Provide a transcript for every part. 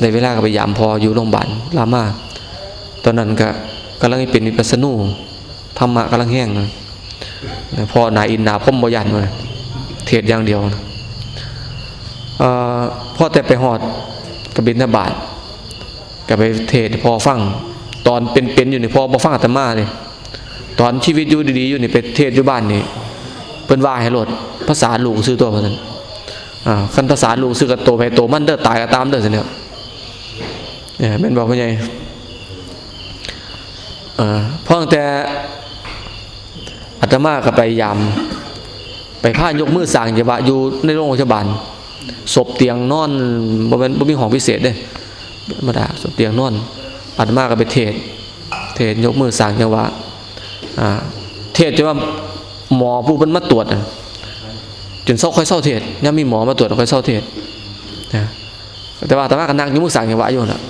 ในเวลาก็ไปยามพออยู่โรงพยาบาลรามาตอนนั้นก็กำลังเป็นวิปัสสนูธรรมะกำลังแห้งนะพอนายอินนาพ่มบยันมาเทศอย่างเดียวนะพ่อแต่ไปหอดกระบินบาทก็ไปเทศพอฟัง ตอนเป็นๆอยู่นี่พอมาฟังอาตมาเลยตอนชีวิตอยู่ดีๆอยู่นี่ไปเทศอยู่บ้านนี่เพิ่นว่าให้ลดภาษาลูกซื้อตัวเพิ่นอ่าคันภาษาลูกซื้อกับโตไปโตมันเด้อตายก็ตามเด้อสิเนี่ย เนี่ยเป็นบอกว่าไงเออพ่องแต่อาตมาก็ไปยามไปพายกมือสั่งจะว่าอยู่ในโรงพยาบาลศพเตียงนอนบ่เป็นบ่มีห้องพิเศษเด้ธรรมดาศพเตียงนอนอาตมาก็ไปเทศ เทศยกมือสั่งจังว่าอ่าเทศจะว่าหมอผู้เพิ่นมาตรวจจนเศร้าค่อยเศร้าเทศยังมีหมอมาตรวจค่อยเศร้าเทศนะแต่ว่าอาตมาก็นั่งยกมือสั่งจังว่าอยู่น่ะ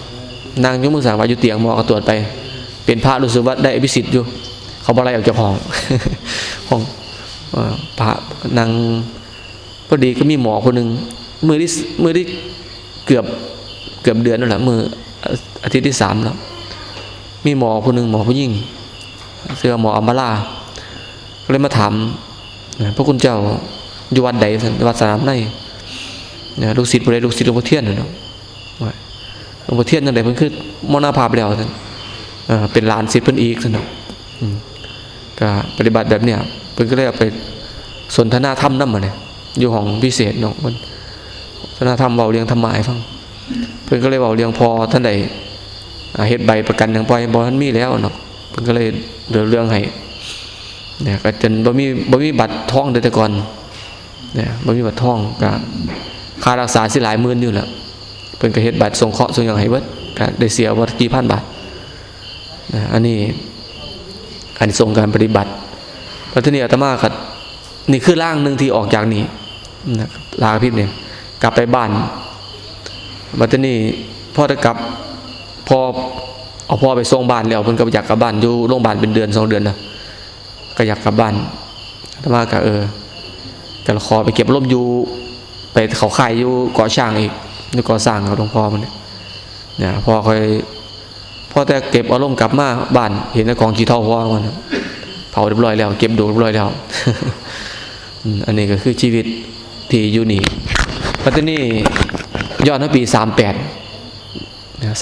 นั่งยกมือสั่งว่าอยู่เตียงหมอก็ตรวจไป เป็นพระรู้สึกว่าได้อภิสิทธิ์อยู่ เขาบ่ไล่ออกจากห้องห้องพระนางพอดีก็มีหมอคนหนึ่งมือที่มือที่เกือบเกือบเดือนนั่นแหละมืออาทิตย์ที่สามแล้วมีหมอคนหนึ่งหมอผู้หญิงเสื้อหมออัมบาลาก็เลยมาถามพระคุณเจ้าอยู่วัดใดวัดสนามในลูกศิษย์บริลูกศิษย์หลวงพ่อเทียนเนาะ หลวงพ่อเทียนนั่นแหละเพิ่นคือมรณภาพแล้วท่านเป็นหลานศิษย์เพิ่นอีกท่านเนาะก็ปฏิบัติแบบเนี้ยเพิ่นก็เลยไปสนทนาธรรมนั่นมาเนี่ยอยู่ห้องพิเศษเนาะมันสนทนาธรรมเบาเรียงธรรมะให้ฟังเพิ่นก็เลยเบาเรียงพอท่านใดเฮ็ดใบประกันอย่างปล่อยบ่ท่านมีแล้วเนาะเพิ่นก็เลยเดือเรื่องให้เนี่ยก็จนบ่มีบ่มีบัตรทองเดแต่ก่อนเนี่ยบ่มีบัตรทองก็ค่ารักษาสิหลายหมื่นอยู่แหละ เพิ่นก็เฮ็ดบัตรส่งเคราะห์ส่งหยังให้เบิดก็ได้เสียว่ากี่พันบาทนะอันนี้อันส่งการปฏิบัติแล้วทีนี้อาตมาก็นี่คือร่างหนึ่งที่ออกจากนี้นะลาพิษเนี่ยกลับไปบ้านบัดนี้พ่อจะกลับพอเอาพ่อไปส่งบ้านแล้วเพิ่นก็อยากกลับบ้านอยู่โรงพยาบาลเป็นเดือนสองเดือนนะก็อยากกลับบ้านอาตมาก็เออก็ขอไปเก็บร่มอยู่ไปเขาค่ายอยู่เกาะช่างอีก อยู่กาะสร้างกับหลวงพ่อมันเนี่ยพอคอยพอแต่เก็บอารมณ์กลับมาบ้านเห็นในกองขี้เท่าพ่อมันเผาเรียบร้อยแล้ว เก็บดูเรียบร้อยแล้วอันนี้ก็คือชีวิตที่อยู่นี่ปัจจุบันย้อนปีสามแปด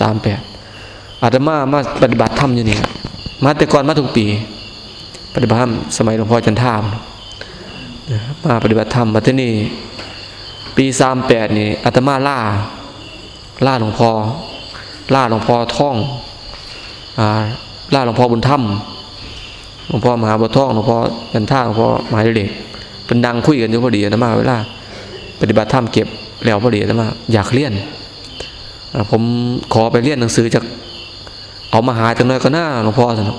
สามแปดอาตมามาปฏิบัติธรรมอยู่นี่มาแต่ก่อนมาทุกปี ปฏิบัติธรรมสมัยหลวงพ่อจันทามมาปฏิบัติธรรมปัจจุบัน ปีสามแปดนี่อาตมาล่า ล่าหลวงพ่อล่าหลวงพ่อท่องอ่าล่าหลวงพ่อบุญธรรมหลวงพ่อมหาบุท่องหลวงพ่อจันท่าหลวงพ่อหมหาเด็กเป็นดังคุยกันอยู่พอดีอาตมาเวลา ปฏิบัติธรรมเก็บแล้วพอดีอาตมาอยากเรียนผมขอไปเรียนหนังสือจากเอามาหาจังหน่อยก็น่าหลวงพ่อสนุก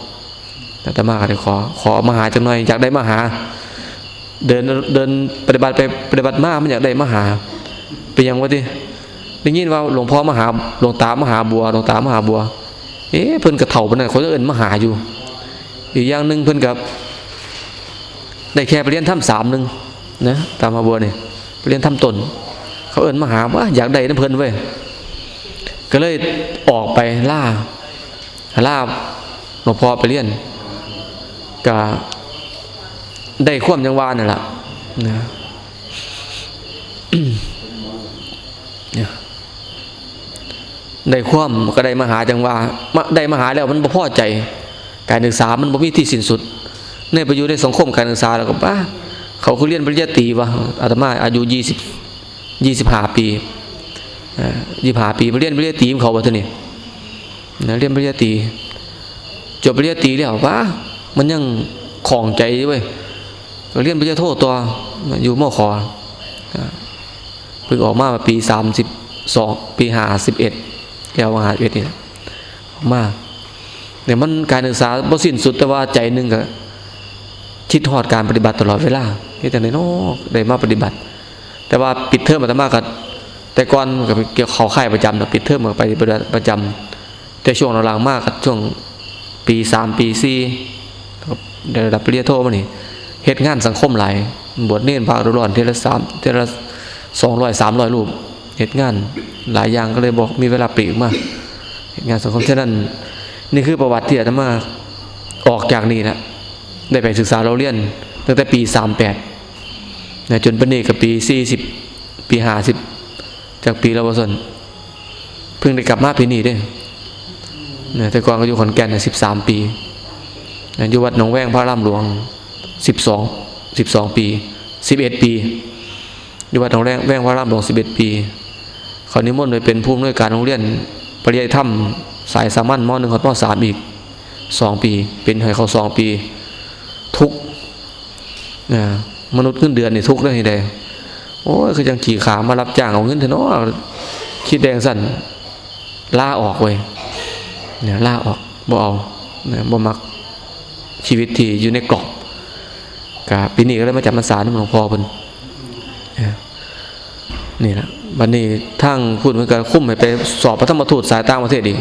แต่อาตมาก็เลยขอ ขอมาหาจังหน่อยอยากได้มาหา เดินเดินปฏิบัติไปปฏิบัติมามันอยากได้มหาเป็นยังวะที่ได้ยินว่าหลวงพ่อมหาหลวงตามหาบัวหลวงตามหาบัว เอ๊ะเพิ่นกระเถ่าเพิ่นเขาจะเอิ้นมหาอยู่ อีกอย่างหนึ่งเพิ่นกับได้แค่ไปเรียนถ้ำสามหนึ่งนะตามมาบัวเนี่ยไปเรียนถ้ำตนเขาเอิ้นมหาว่าอยากได้น้ำเพิ่นเว้ยก็เลยออกไปล่าล่าหลวงพ่อไปเรียนก็ ได้ควมยังวานั่นแหละนะได้คว่ำก็ได้มาหาจังว่าได้มาหาแล้วมันบ่พอใจ การศึกษามันบ่มีที่สิ้นสุดในประโยชน์ในสังคมการศึกษาแล้วก็ป้าเขาคือเรียนปริญญาตรีวะอาตมาอายุยี่สิบยี่สิบห้าปียี่สิบห้าปีมาเรียนปริญญาตรีเขาว่าเท่านี้นะเรียนปริญญาตรีจบปริญญาตรีแล้วป้ามันยังของใจเว้ย เรียนปริญญาโทตัวอยู่มอขอเพิ่งออกมาปีสามสิบสองปีห้าสิบเอ็ดแก้วมหาเวทนี่มาเนี่ยมันการศึกษาบ่สิ้นสุดแต่ว่าใจหนึ่งก็คิดทอดการปฏิบัติตลอดเวลาที่แต่ในนอกได้มาปฏิบัติ แต่ว่าปิดเทอมมาตมากับแต่ก่อนกับเกี่ยวเขาค่ายประจำนะปิดเทอมมาไปประจำแต่ช่วงหลังมากกับช่วงปีสามปีสี่ได้ระดับปริญญาโทมานี่ เหตุงานสังคมหลายบวชเน้นภาคร้อนเทละสามเทละสองร้อยสามร้อยรูปเหตุงานหลายอย่างก็เลยบอกมีเวลาปลีกมาเหตุงานสังคมฉะนั้น นี่คือประวัติที่อาตมาออกจากนี่นะได้ไปศึกษาเราเรียนตั้งแต่ปีสามแปดนะจนปัจจุบันกับปีสี่สิบปีห้าสิบจากปีละวสนเพิ่งได้กลับมาปีนี้เด้นะแต่ก่อนก็อยู่ขอนแก่นสิบสามปีนะอยู่วัดหนองแวงพระรามหลวง สิบสองสิบสองปีสิบเอ็ดปีอยู่วัดหนองแวงแวงพระรามหลวงสิบเอ็ดปีเขานิมนต์ไปเป็นผู้อำนวยการโรงเรียนปริยัติธรรมสายสามัญมหนึ่งขอมสามอีกสองปี เป็นให้เขาสองปี ทุกนะมนุษย์เงินเดือนนี่ทุกได้ไดโอ้ยคือจังขี่ขามารับจ้างเอาเงินเถอะเนาะคิดแดงสั่นล่าออกเว้ยเนี่ยล่าออกบ่เอาเนี่ยบ่มักชีวิตที่อยู่ในกรอบ กะปีนี้ก็เลยมาจับมันสารหลวงพ่อเพิ่นนี่แหละบัดนี้ทั้งพูดเหมือนกันคุ้มให้ไปสอบพระธรรมทูตสายต่างประเทศอีก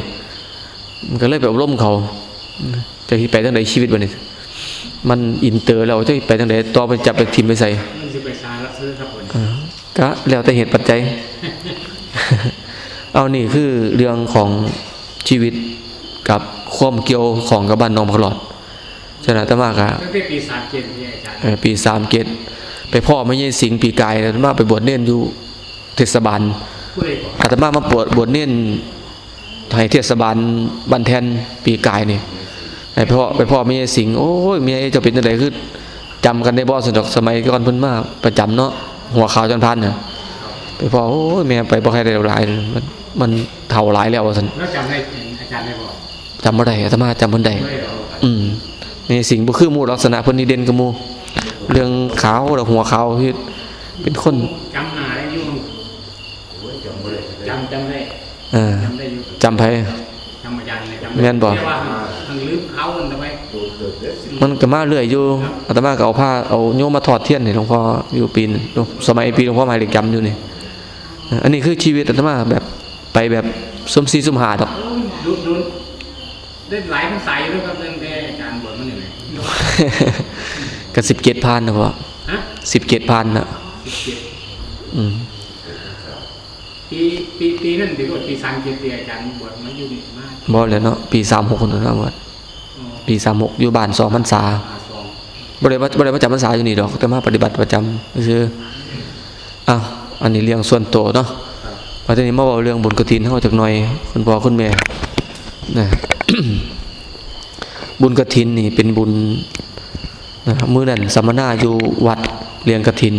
มันก็เลยไปอบรมเขาจะไปทางไหนชีวิตวันนี้ มันอินเตอร์แล้วจะไปทางไหนต่อไปจับไปทีมไปใส่มันจะไปซาละซื้อครับผมอ่าก็แล้วแต่เหตุปัจจัย เอานี่คือเรื่องของชีวิตกับความเกี่ยวของกับบ้านน้องพลอด ฉะนั้นอาตมากะตั้งแต่ปีสามเจ็ดเนี่ยอาจารย์เอ่อปีสามเกตไปพ่อไม่ใช่สิงห์ปีกายอาตมาไปบวชเน่นอยู่เทศบาลผู้ใดบอกอาตมามาบวชบวชเน่นให้เทศบาลบันแทนปีกายนี่ไปพ่อไปพ่อไม่ใช่สิงห์โอ้ยเมียเจะเป็นอะไรคือจำกันได้บ่สนดอกสมัยก่อนเพิ่นมาประจำเนาะหัวขาวจนพันเนี่ยไปพ่อโอ้ยแม่ไปบ่ใครได้หลายมันมันเท่าหลายแล้วว่าซั่นแล้วจำได้อาจารย์ได้บอกจำบ่ได้อาตมาจำบ่ได้ไม่ได้บอกอืม นี่สิ่งบ่คือหมู่ลักษณะเพิ่นนี่เด่นกับหมู่เรื่องขาวแล้วหัวขาวที่เป็นคนจำหนาได้อยุ่งจำจำได้เอ่าจำได้อยู่จำไผจำอาจารย์เลยจำได้แม่นบอกเรียว่าทางลืมเขาคนทำไมมันก็มาเรื่อยอยู่อาตมาก็เอาผ้าเอาโยมมาถอดเทียนให้หลวงพ่ออยู่ปีนงสมัยปีหลวงพ่อหมายเลขจำอยู่นี่เอ่ออันนี้คือชีวิตอาตมาแบบไปแบบสมซีสมหาดอกโอ้ยดูดูได้หลายภาษาอยู่ด้วยครับเรื่องแต่อาจารย์บวชมันหนึ่งเลย ก็17พันนะพ่อฮะ17พันน่ะสิบเจ็ดอืมปีปีปีนั่นถือว่าปีสามเจ็ดปีอาจารย์บวชมาอยู่นี่มากบ่แล้วเนาะปี36คนนั้นว่าอ๋อปี36อยู่บ้าน2พรรษาอาสองบ่ได้มาบ่ได้มาจำพรรษาอยู่นี่ดอกแต่มาปฏิบัติประจำซื่ออ้าวอันนี้เรื่องส่วนตัวเนาะมาทีนี้มาเว้าเรื่องบุญกฐินเฮาจักหน่อยคุณพ่อคุณแม่นะ บุญกฐินนี่เป็นบุญนะครับมื้อนั้นสัมมนาอยู่วัดเลี้ยงกฐิน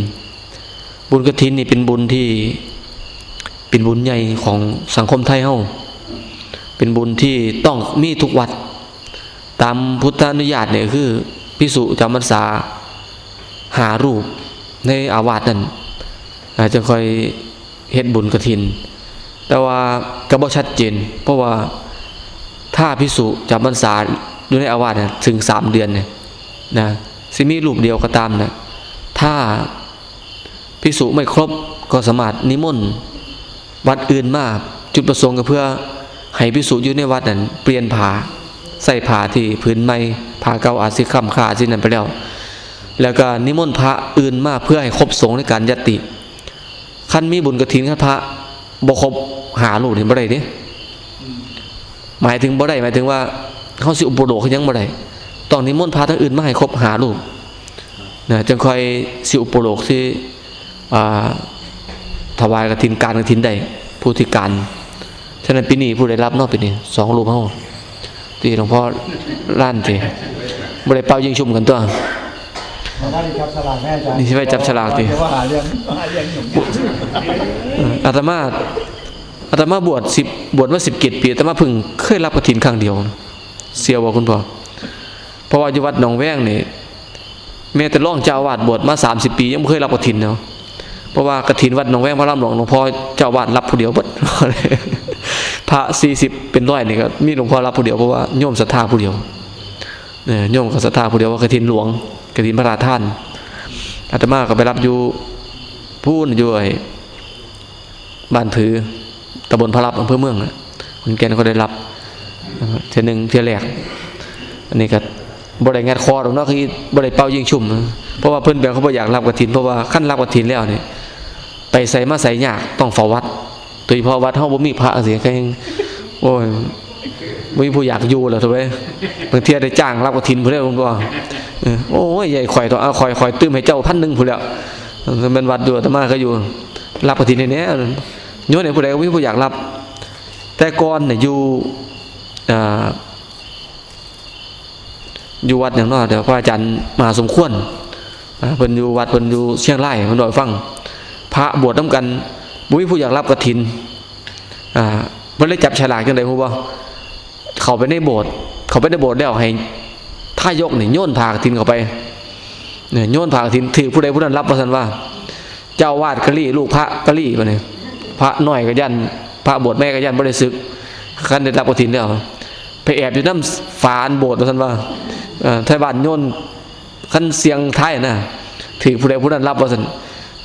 บุญกฐินนี่เป็นบุญที่เป็นบุญใหญ่ของสังคมไทยเฮาเป็นบุญที่ต้องมีทุกวัด ตามพุทธานุญาตเนี่ยคือพิสุจำพรรษาหารูปในอาวาสนั่นอาจจะคอยเฮ็ดบุญกฐิน แต่ว่าก็บ่ชัดเจน เพราะว่าถ้าพิสุจำพรรษา อยู่ในอาวาสเนี่ยถึงสามเดือนเนี่ยนะสิมีรูปเดียวก็ตามนะถ้าพิสุไม่ครบก็สามารถนิมนต์วัดอื่นมาจุดประสงค์ก็เพื่อให้พิสุอยู่ในวัดนั้นเปลี่ยนผ้าใส่ผ้าที่พื้นไม้ผ้าเก่าอาจสิค้ำค่าสินั้นไปแล้ว แล้วก็นิมนต์พระอื่นมาเพื่อให้ครบสงฆ์ในการยติขั้นมีบุญกฐินขั้นพระบ่ครบหาลูกนี่บ่ได้เด้หมายถึงบ่ได้หมายถึงว่า เฮาสิอุปโลกขยังบ่ได้ต้องนิมนต์พระทั้งอื่นมาให้ครบหาลูกนะจึงค่อยสิอุปโลกที่ถวายกฐินการกฐินได้ผู้ที่การฉะนั้นปีนี้ผู้ได้รับนาะปีนี้สองรูปเฮาที่หลวงพ่อล้านทีบริเป่ายิงชุมกันตัวนี่ใช่ไหมจับฉลากดิอาตมาอาตมาบวชสิบบวชมาสิบเกตปีอาตมาพิ่งเคยรับกฐินครั้งเดียว เสียวว่าคุณพ่อเพราะว่าอยู่วัดหนองแวงนี่แม้แต่ร่องเจ้าวาดบวชมาสามสิบปียังไม่เคยรับกฐินเนาะเพราะว่ากฐินวัดหนองแวงพระรามหลวงหลวงพ่อเจ้าวาดรับผู้เดียวบดพระสี่สิบเป็นร้อยนี่ก็มีหลวงพ่อรับผู้เดียวเพราะว่าโยมศรัทธาผู้เดียวเนี่ยโยมก็ศรัทธาผู้เดียวว่ากฐินหลวงกฐินพระราชทานอาตมาก็ไปรับอยู่พูนอยู่ไอ้บ้านผือตำบลพระรับอำเภอเมืองน่ะคนแก่นก็ได้รับ เทียหนึ่งเทียแรกอันนี้ก็บ่ได้งัดคอดอกเนาะคือบ่ได้เป่ายิงชุ่ม เพราะว่าเพิ่อนแบบเขาบ่อยากรับกฐิน เพราะว่าขั้นรับกฐินแล้วเนี่ยไปใส่มาใส่ยากต้องฝ้าวัดโดยเฉพาะวัดเฮาบ่มีพระเสียแค่งโอ้ยบ่มีผู้อยากอยู่แล้วทุกเว้ยบางทีได้จ้างรับกฐินผู้ใดผมบ่เออโอ้ยใหญ่ข่อยต้องเอาข่อยข่อยตื้มให้เจ้าพันหนึ่งผู้แล้วมันเป็นวัดอยู่อาตมาก็อยู่ รับกฐินในเนี้ยโยนให้ผู้ใดก็มีผู้อยากรับ แต่ก่อนเนี่ยอยู่ อยู่วัดอย่างน้อยเดี๋ยวพระอาจารย์มาสมควรเพิ่นอยู่วัดเพิ่นอยู่เชียงรายเพิ่นบอกให้ฟัง พระบวชนํกันบ่มีผู้อยากรับกฐินอ่าเพิ่นเลยจับฉลากจังไดฮู้บ่เขาไปในโบสถ์เขาไปในโบสถ์แล้วให้ท่ายกนี่โยนผ้ากฐินเข้าไปเนี่ยโยนผ้ากฐินถือผู้ใดผู้นั้นรับว่าซั่นว่า เจ้าวาดกะลี่ลูกพระกะลี่บัดนี้พระน้อยก็ยันพระบวชแม่ก็ยันบ่ได้ศึกคันได้รับกฐินแล้ว ไปแอบอยู่นำฝานโบสถ์ว่าซั่นว่าไทบ้านโยนคันเสียงไทยนะถือผู้ใดผู้นั้นรับว่าซั่น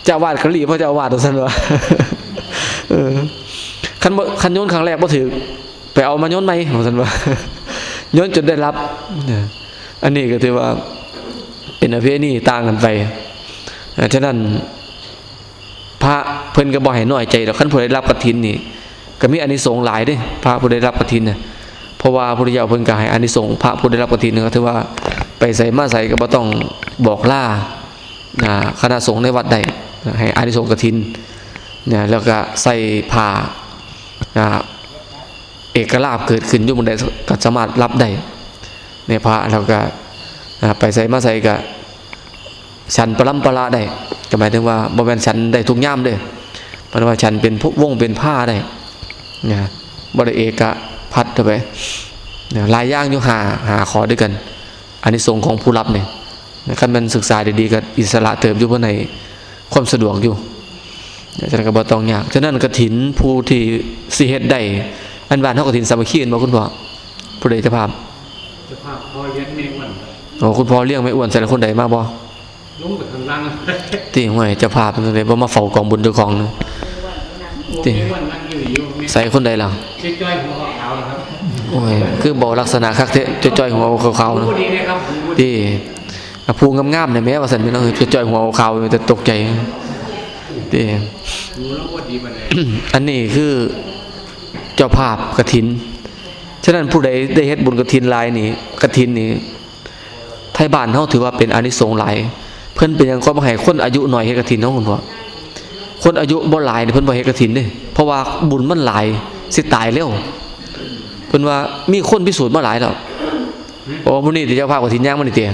เจ้าวาดกะลี่เพราะเจ้าวาดว่าซั่นว่าเออคันบ่คันโยนครั้งแรกบ่าถือไปเอามาโยนใหม่ว่าซั่นว่าโยนจนได้รับเนี่ยอันนี้ก็ถือว่า เป็นประเพณีต่างกันไปฉะนั้น พระเพิ่นก็บ่ให้น้อยใจดอกคันผู้ใดรับกฐินนี่ก็มีอานิสงส์หลายเด้พระผู้ใดรับกฐินน่ะ เพราะว่าพระพุทธเจ้าเพิ่นก็ให้อานิสงส์พระผู้ใดรับกฐินก็ถือว่าไปใส่มาใส่ก็บ่ต้องบอกล่าคณะสงฆ์ในวัดใดให้อานิสงส์กฐินเนี่ยแล้วก็ใส่ผ้าเอกลาภเกิดขึ้นอยู่บนใดก็สามารถรับได้ในพระแล้วก็ไปใส่มาใส่ก็ฉันปรัมปราได้ก็หมายถึงว่าบ่แม่นฉันได้ทุกย่ามเด้หมายถึงว่าฉันเป็นพวกวงเป็นผ้าได้นะบ่ได้เอกะ พัดเข้าไปนะหลายอย่างอยู่หาหาขอด้วยกันอันนี้สงส์ของผู้รับเนี่ยนะคันมันศึกษาดีๆก็อิสระเติมอยู่เพื่อในความสะดวกอยู่นะฉะนั้นก็บ่ต้องยากฉะนั้นกฐินผู้ที่สิเฮ็ดได้อันบ้านเฮากฐินสามัคคีกันบ่คุณพ่อผู้ใดจะภาพจะพาพอเลี้ยงเมฆวันโอ้คุณพ่อเลี้ยงไม่อ้วนใส่คนใดมาบ่ลงไปข้างล่างติห่วยเจะภาพเป็นจังไดบ่มาเฝ้ากองบุญเจ้าของนะเมฆวันนั่งอยู่อยู่เมฆใส่คนใดล่ะจ้อยๆหัวขาวนะ ครับโอ้ยคือบอกลักษณะคักเทะจ้อยๆหัวขาวๆผมเนาะพูดดีนะครับผมพูดดีที่ภูงามๆเนี่ยแม้ว่าสันพี่น้องจ้อยๆหัวขาวๆแต่ตกใจที่ดูแล้วพูดดีมาเลยอันนี้คือเจ้าภาพกฐิน ฉะนั้นผู้ใดได้เฮ็ดบุญกฐินหลายนี่กฐินนี่ไทยบ้านเฮาถือว่าเป็นอานิสงส์หลาย เพิ่นเป็นหยังก็บ่ให้คนอายุน้อยเฮ็ดกฐินเนาะคุณพ่อคนอายุบ่หลายนี่เพิ่นบ่เฮ็ดกฐินเด้เพราะว่าบุญมันหลายสิตายเร็ว เพิ่นว่ามีคนพิสูจน์มาหลายแล้วโอ้มื้อนี้ที่เจ้าภาพกฐินย่างมื้อนี้เติ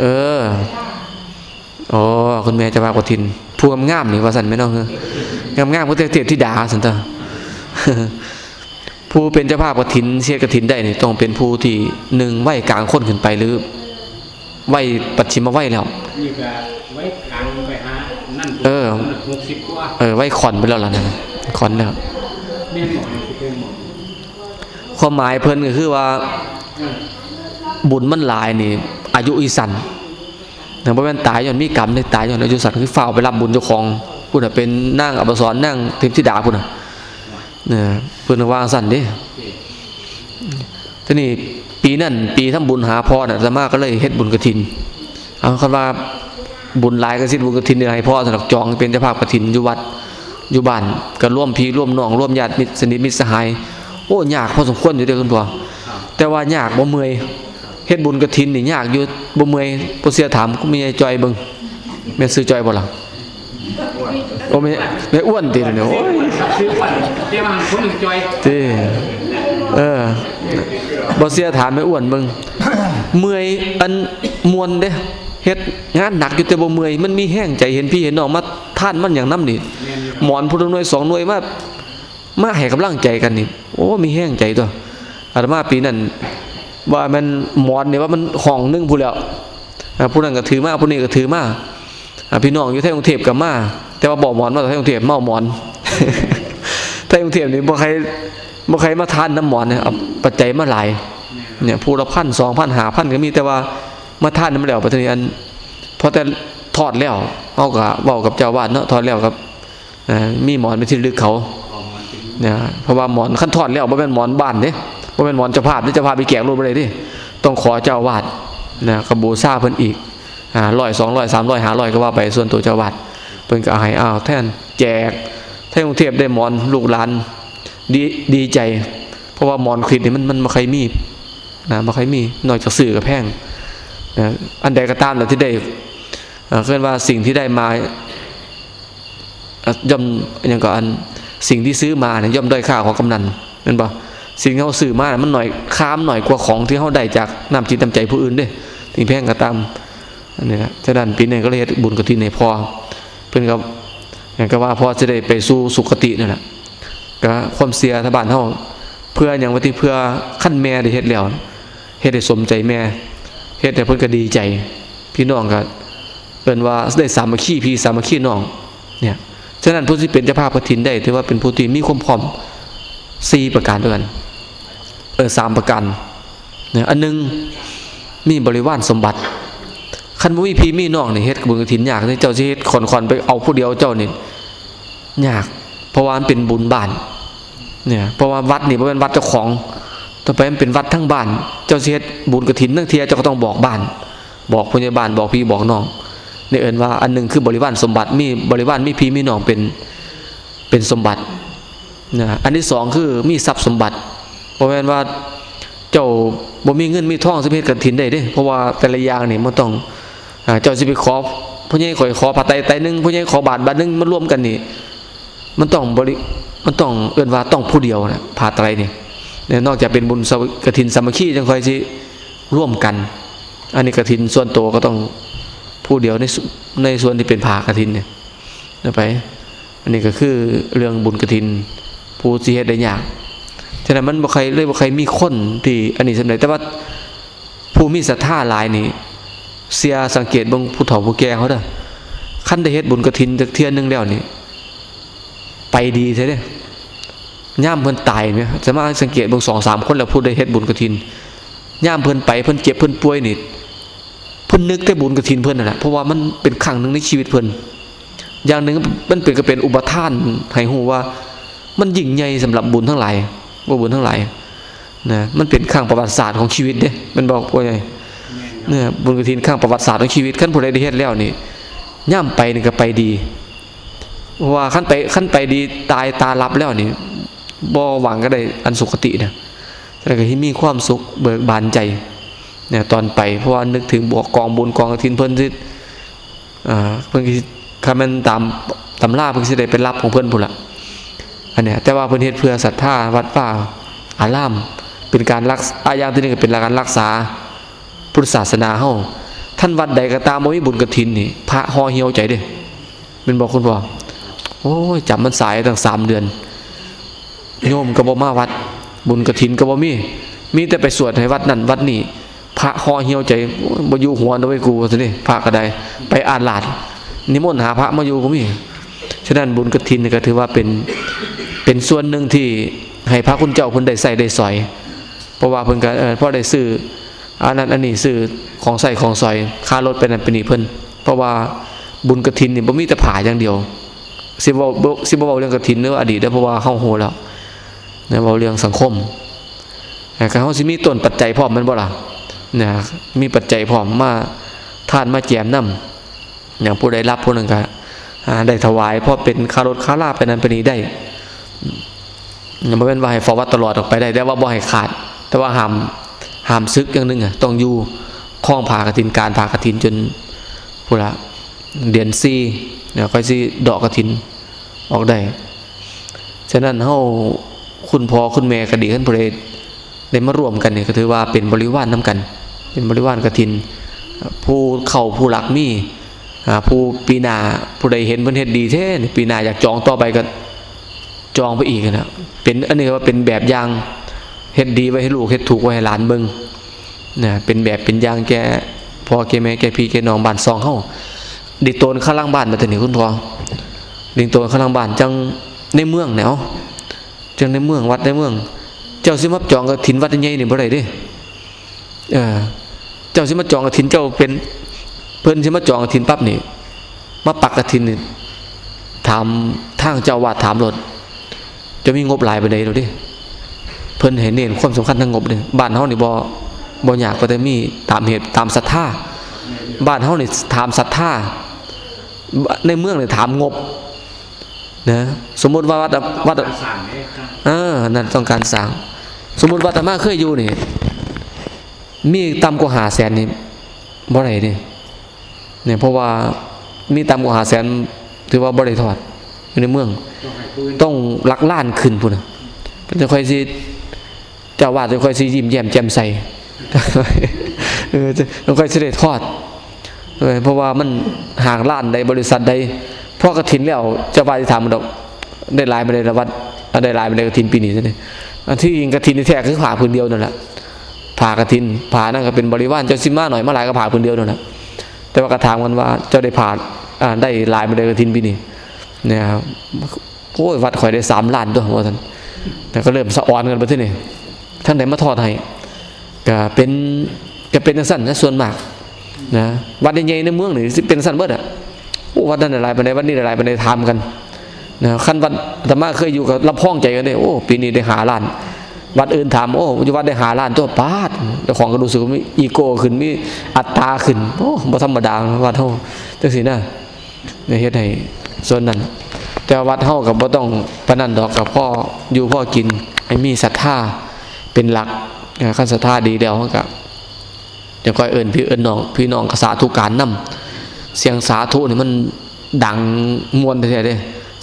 เออโอ้คุณแม่เจ้าภาพกฐินผู้งามๆนี่ว่าซั่นแม่นเนาะงามๆก็เทพธิดาซั่นตาผู้เป็นเจ้าภาพกฐินเสียกฐินได้นี่ต้องเป็นผู้ที่หนึ่งวัยกลางคนขึ้นไปหรือวัยปัจฉิมวัยแล้วนี่ก็ไว้กลางไปหานั่นเออหกสิบกว่าเออวัยขอนไปแล้วล่ะนะขอนแล้วเมียนหมอนี่ ความหมายเพิ่นก็คือว่าบุญมันหลายนี่ อายุอีสันแต่บ่แม่นตายย้อนมีกรรมได้ตายย้อนอายุสันคือฝ้าวไปรับบุญเจ้าของพุ่นน่ะเป็นนางอัปสรนางเทพธิดาพุ่นน่ะเนี่ยเพิ่นว่าสั่นด้ทีนี้ปีนั้นปีทำบุญหาพ่อน่ะอาตมาก็เลยเฮ็ดบุญกฐินเอาคำว่าบุญหลายก็สิบุญกฐินนี่ให้พ่อสำหรับจองเป็นเจ้าภาพกฐินอยู่วัดอยู่บ้านก็ร่วมพี่ร่วมน้องร่วมญาติมิตรสนิทมิตรสหาย โอ้ยากพอสมควรอยู่เด้อคุณพ่อแต่ว่ายากบ่เมื่อยเฮ็ดบุญกฐินนี่ยากอยู่บ่เมื่อยบ่เสียถามกูมีไอ้จอยเบิ่งแม่นซื้อจอยบ่ล่ะโอ้แม่แม่อ้วนติเนี่ยโอ้ยซื้อวันเดี๋ยวมันคนหนึ่งจอยติเออบ่เสียถามแม่อ้วนเบิ่งเมื่อยอันมวนเด้เฮ็ดงานหนักอยู่แต่บ่เมื่อยมันมีแห้งใจเห็นพี่เห็นน้องมาท่านมันอย่างน้ำนี่เมียนอยู่หมอนพุทธหน่วยสองหน่วยมา มาให้กำลังใจกันนี่โอ้มีแห้งใจตัวอาตมาปีนั้นว่ามันหมอนเนี่ยว่ามันห้องนึงผู้แล้วอ่าผู้นั้นก็ถือมาผู้นี้ก็ถือมาพี่น้องอยู่ที่กรุงเทพก็มา แต่ว่าบ่หมอนมาแต่ที่กรุงเทพเมาหมอนที่กรุงเทพนี่บ่ใครบ่ใครมาทานน้ำหมอนเนี่ยเอาปัจจัยมาหลายเนี่ยผู้ละพันสองพันหาพันก็มีแต่ว่ามาท่านน้ำแล้วปัจจุบันเพอแต่ทอดแล้วเขาก็เว้ากับเจ้าวาดเนาะทอดแล้วครับมีหมอนไปที่ลึกเขา นี่ยเพราะว่าหมอนขั้นทอดแล้วบ่เป็นหมอนบ้านเด้บ่เป็นหมอนจ้าภาพนี่จ้าภาไปแกะรูปบ่ได้เดิต้องขอเจ้าวาดนะกระบูชาเพิ่นอีกอ่า100 200 300 500ก็ว่าไปส่วนตัวเจ้าวาดเพิ่นก็ให้อ้าวแทนแจกไทถ้ากรุงเทพได้หมอนลูกหลานดีดีใจ เพราะว่าหมอนคริดนี่มันมันบ่ใครมีนะบ่ใครมีนอกจากซื้อก็แพงนะอันใดก็ตามแหละที่ได้เอ่อเรียกว่าสิ่งที่ได้มาย่อมยังก็อัน สิ่งที่ซื้อมาเนี่ยย่อมด้อยค่าของกำนันแม่นบ่สิ่งที่เฮาซื้อมาน่ะมันหน่อยค้ามหน่อยกว่าของที่เฮาได้จากน้ำจิตน้ำใจผู้อื่นเด้ถึงแพงก็ตามอันนี้นะฉะนั้นปีนี้ก็เลยเฮ็ดบุญกฐินให้พอเพิ่นก็อย่างก็ว่าพอจะได้ไปสู่สุคตินั่นแหละก็ความเสียทางบ้านเฮาเพื่อหยังว่าที่เพื่อขั้นแม่ได้เฮ็ดแล้วเฮ็ดให้สมใจแม่เฮ็ดให้เพิ่นก็ดีใจ พี่น้องก็เอิ้นว่าได้สามัคคีพี่สามัคคีน้องเนี่ย ฉะนั้นผู้ที่เป็นเจ้าภาพกฐินได้ถือว่าเป็นผู้ที่มีความพร้อมสี่ประการด้วยกันเออสามประการเนี่ยอันหนึงมีบริวารสมบัติคันบ่มีพี่มีน้องนี่เฮ็ดบุญกฐินยากนี่เจ้าสิเฮ็ดขอนๆไปเอาผู้เดียวเจ้านี่ยาก เพราะว่ามันเป็นบุญบ้านเนี่ยเพราะว่าวัดนี่บ่แม่นวัดเจ้าของต่อไปมันเป็นวัดทั้งบ้าน เจ้าเฮ็ดบุญกฐินทั้งเทียเจ้าก็ต้องบอกบ้าน บอกผู้ใหญ่บ้านบอกพี่บอกน้อง นี่เอินว่าอันหนึ่งคือบริวารสมบัติมีบริวารมีพีมีน้องเป็นเป็นสมบัตินะอันที่สองคือมีทรัพย์สมบัติบ่แม่นว่าเจ้าบ่มีเงินมีทองสิไปเฮ็ดกฐินได้เด้เพราะว่าแต่ละอย่างนี่มันต้องเจ้าสิไปขอผู้ใหญ่ขอยขอผาไตไตหนึงผู้ใหญ่ขอบาทบาทหนึงมันร่วมกันนี่มันต้องบริมันต้องเอินว่าต้องผู้เดียวนะผาไตรนี่เนี่ยนอกจากเป็นบุญสวกฐินสามัคคีจังคอยสิร่วมกัน อันนี้กฐินส่วนตัวก็ต้อง ผู้เดียวในในส่วนที่เป็นผากฐินเนี่ยเอาไป อันนี้ก็คือเรื่องบุญกฐิน ผู้สิเฮ็ดได้ยากฉะนั้นมันบ่ใครเลยบ่ใครมีคนที่อันนี้สำเร็จแต่ว่าผู้มีศรัทธาหลายนี่เสียสังเกตบางผู้เฒ่าผู้แก่เขาเด้อขั้นได้เฮ็ดบุญกฐินจักเที่ยหนึงแล้วนี่ไปดีใช่เด้ย่ามเพิ่นตายไหมจะมาสังเกตเบางสองสามคนแล้วพูดได้เฮ็ดบุญกฐินย่ามเพิ่นไปเพิ่นเจ็บเพิ่นป่วยนี่ พิ่นนึกแต่บุญกฐินเพิ่นนั่นแหละเพราะว่ามันเป็นครั้งหนึงในชีวิตเพิ่นอย่างหนึงมันเป็นก็เป็นอุปทานให้ฮู้ว่า มันยิ่งใหญ่สำหรับบุญทั้งหลายว่าบุญทั้งหลายนะมันเป็นครั้งประวัติศาสตร์ของชีวิตเด้มันบอกว่าไงแม่นครับเนี่ยบุญกฐินข้างประวัติศาสตร์ของชีวิตขั้นผู้ใดได้เฮ็ดแล้วนี่ย่ำไปนี่ก็ไปดีเพราะว่าขั้นไปขั้นไปดีตายตาลับแล้วนี่บ่หวังก็ได้อันสุขตินะแต่ก็ที่มีความสุขเบิกบานใจ เนี่ยตอนไปเพราะว่านึกถึงบวกกองบุญกองกฐินเพิ่นที่อ่าเพิ่นสิคันมันตามตำราเพิ่นสิได้ไปรับของเพิ่นพุ่นละอันเนี้ยแต่ว่าเพิ่นเฮ็ดเพื่อศรัทธาวัดป่าอาราม เป็นการรักอาอย่าที่นึงก็เป็นการรักษาพุทธศาสนาเฮาท่านวัดใดก็ตามบ่มีบุญกฐินนี่พระห่อเหี่ยวใจเด้เป็นบอกคุณพ่อโอ้ยจำมันสายตั้งสามเดือน โยมก็บ่มาวัด บุญกฐินก็บ่มี มีแต่ไปสวดให้วัดนั่นวัดนี้ พระห่อเหี่ยวใจโอ้ยบ่อยู่หัวเอาไว้กูซะนี่พระก็ได้ไปอ่านลาดนิมนต์หาพระมาอยู่ก็มีฉะนั้นบุญกฐินนี่ก็ถือว่าเป็นเป็นส่วนหนึ่งที่ให้พระคุณเจ้าเพิ่นได้ใส่ได้สอย เพราะว่าเพิ่นก็เออพอได้ซื้ออันนั้นอันนี้ซื้อของใส่ของซอยค่ารถไปนั่นไปนี่เพิ่นเพราะว่าบุญกฐินนี่บ่มีแต่ผาอย่างเดียวสิบ่บ่สิบ่เว้าเรื่องกฐินหรืออดีตเด้เพราะว่าเฮาโหแล้วนะเว้าเรื่องสังคมแต่ก็เฮาสิมีต้นปัจจัยพร้อมแม่นบ่ล่ะ นะมีปัจจัยพร้อมมาทานมาแจมนํอย่างผู้ใดรับผู้นั้นก็ได้ถวายเพราะเป็นคารถคาลาไปนั้นไปนี้ได้อย่าบ่แม่นว่าให้ฟอวัดตลอดออกไปได้แต่ว่าบ่ให้ขาด แต่ว่าห้ามห้ามซึกอย่างหนึงอะต้องอยู่คล้องผากฐินการผากฐินจนพุละเดือนซีเนี่ยค่อยสิดอกกฐินออกได้ฉะนั้นเฮาคุณพ่อคุณแม่ก็ดีขึ้นผู้ใดได้มารวมกันเนี่ยก็ถือว่าเป็นบริวารนำกัน เป็นบริวารกฐิน ผู้เข้าผู้หลักมี่ผู้ปีนาผู้ใดเห็นเพิ่นเฮ็ดดีแท้ปีนาอยากจองต่อไปก็จองไปอีกนะเป็นอันนี้ว่าเป็นแบบอย่างเฮ็ดดีไว้ให้ลูกเฮ็ดถูกไว้ให้หลานเบิ่งนะเป็นแบบเป็นอย่างแกพ่อแกแม่แกพี่แกน้องบ้านซองเฮาดิโตนข้างล่างบ้านมาแต่นี่คุณพ่อดิโตนข้างล่างบ้านจังในเมืองแนวจังในเมืองวัดในเมือง เจ้าสิมาจองกฐินวัดใหญ่นี่บ่ได้เด้ เจ้าสิมาจองกฐินเจ้าเป็นเพิ่นสิมาจองกฐินปั๊บนี่มาปักกฐินถามทางเจ้าวาดถามรถจะมีงบหลายปานใดดอด้เพิ่นให้เน้นความสำคัญทางงบเด้บ้านเฮานี่บ่บ่อยากก็แต่มีตามเหตุตามศรัทธาบ้านเฮานี่ถามศรัทธาในเมืองนี่ถามงบนะสมมุติว่าวัดวัดต้องการสั่งเนี่ยครับเออนั่นต้องการสร้าง สมมุติว่าอาตมาเคยอยู่นี่ มีต่ำกว่าหาแสนนี่บ่ได้นี่เนี่ยเพราะว่ามีต่ำกว่าหาแสนถือว่าบ่ได้ทอดอยู่ในเมือง ต้องให้ปืนต้องหลักล้านขึ้นพุ่นนะจะค่อยสิเจ้าวาดจะค่อยสิยิ้มแย้มแจ่มใสเออจะจะค่อยสิได้ทอดเพราะว่ามันห่างล้านใดบริษัทใดเพราะกฐินแล้วเจ้าวาดสิถามมันดอกได้ลายมาได้ละวัดอันได้ลายมาได้กฐินปีนี้ซะนี่อันที่จริงกฐินที่แท้คือผ่าพื้นเดียวนั่นแหละ ผ่ากฐินผ่านั่นก็เป็นบริวารเจ้าสิมาหน่อยมาหลายก็ผ่าคนเดียวนั่นแหละแต่ว่ากระถามกันว่าเจ้าได้ผ่าได้หลายมาได้กฐินปีนี้เนี่ยครับโอ้ยวัดข่อยได้สามล้านด้วยว่าท่านแต่ก็เริ่มสะออนกันไปที่นี่ท่านไหนมาทอดให้ก็เป็นก็เป็นสั้นนะส่วนมากนะวัดใหญ่ในเมืองนี่สิเป็นสั้นเบิดอะโอ้วัดนั้นหลายปานใดวัดนี้หลายปานใดถามกันนะขั้นวัดอาตมาเคยอยู่กับรับพ้องใจกันเลยโอ้ปีนี้ได้หาล้าน วัดอื่นถามโอ้ยวัดได้หาล้านตัวปาดเจ้าของก็รู้สึกมีอีโก้ขึ้นมีอัตตาขึ้นโอ้บ่ธรรมดาวัดเฮาจังซี่นะในเฮ็ดให้ส่วนนั้น แต่วัดเฮาก็บ่ต้องปานนั้นดอกกับพ่ออยู่พ่อกินให้มีศรัทธาเป็นหลักนะคันศรัทธาดีแล้วเฮาก็จะค่อยเอิ้นพี่เอิ้นน้องพี่น้องก็สาธุการนํเสียงสาธุนี่มันดังมวนแท้ๆเด้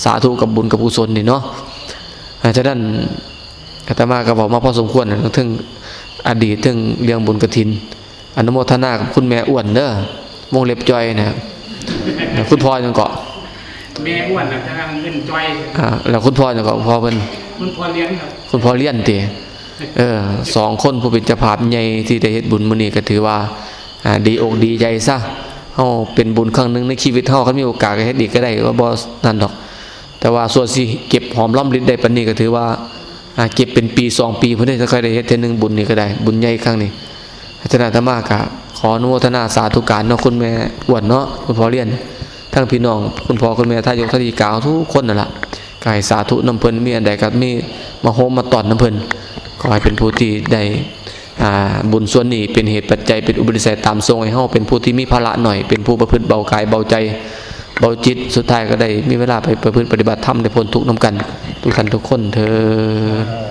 สาธุกับบุญกับกุศลนี่เนาะอาจานั้น อาตมาก็บอกมาพอสมควรนะถึงอดีตถึงเรื่องบุญกฐิน อนุโมทนากับคุณแม่อ้วนเด้อวงเล็บจอยนะครับคุณพ่อจังเกาะแม่อ้วนนะจะทำเงินจ้อยอ่าแล้วคุณพ่อจังเกาะพ่อเพิ่นคุณพอเลี้ยงครับคุณพ่อเลี้ยนติเออสองคนผู้เป็นเจ้าภาพใหญ่ที่ได้เฮ็ดบุญมื้อนี้ก็ถือว่าอ่าดีอกดีใจซะเฮาเป็นบุญครั้งหนึงในชีวิตเฮาคันมีโอกาสก็เฮ็ดอีกก็ได้ว่าบ่นั่นดอก แต่ว่าส่วนสิเก็บหอมรอมริบได้ปานนี้ก็ถือว่าอ่า เก็บเป็นปีสองปีเพิ่นได้จะค่อยได้เฮ็ดเทื่อหนึงบุญนี่ก็ได้ บุญใหญ่ครั้งนี้อาจารย์อาตมาก็ขออนุโมทนาสาธุการเนาะคุณแม่อวนเนาะคุณพ่อเลี้ยน ทั้งพี่น้องคุณพ่อคุณแม่ทายกทายิกาวทุกคนนั่นล่ะก็ให้สาธุน้ำเพิ่นมีอันใดก็มีมาโฮมมาตอนนำเพิ่นขอให้เป็นผู้ที่ได้บุญส่วนนี้เป็นเหตุปัจจัยเป็นอุปนิสัยตามทรงให้เฮาเป็นผู้ที่มีภาระหน่อย เป็นผู้ประพฤติเบากายเบาใจ เบาจิตสุดท้ายก็ได้มีเวลาไปประพฤติปฏิบัติธรรมได้พ้นทุกข์น้ำกันทุกท่านทุกคนเธอ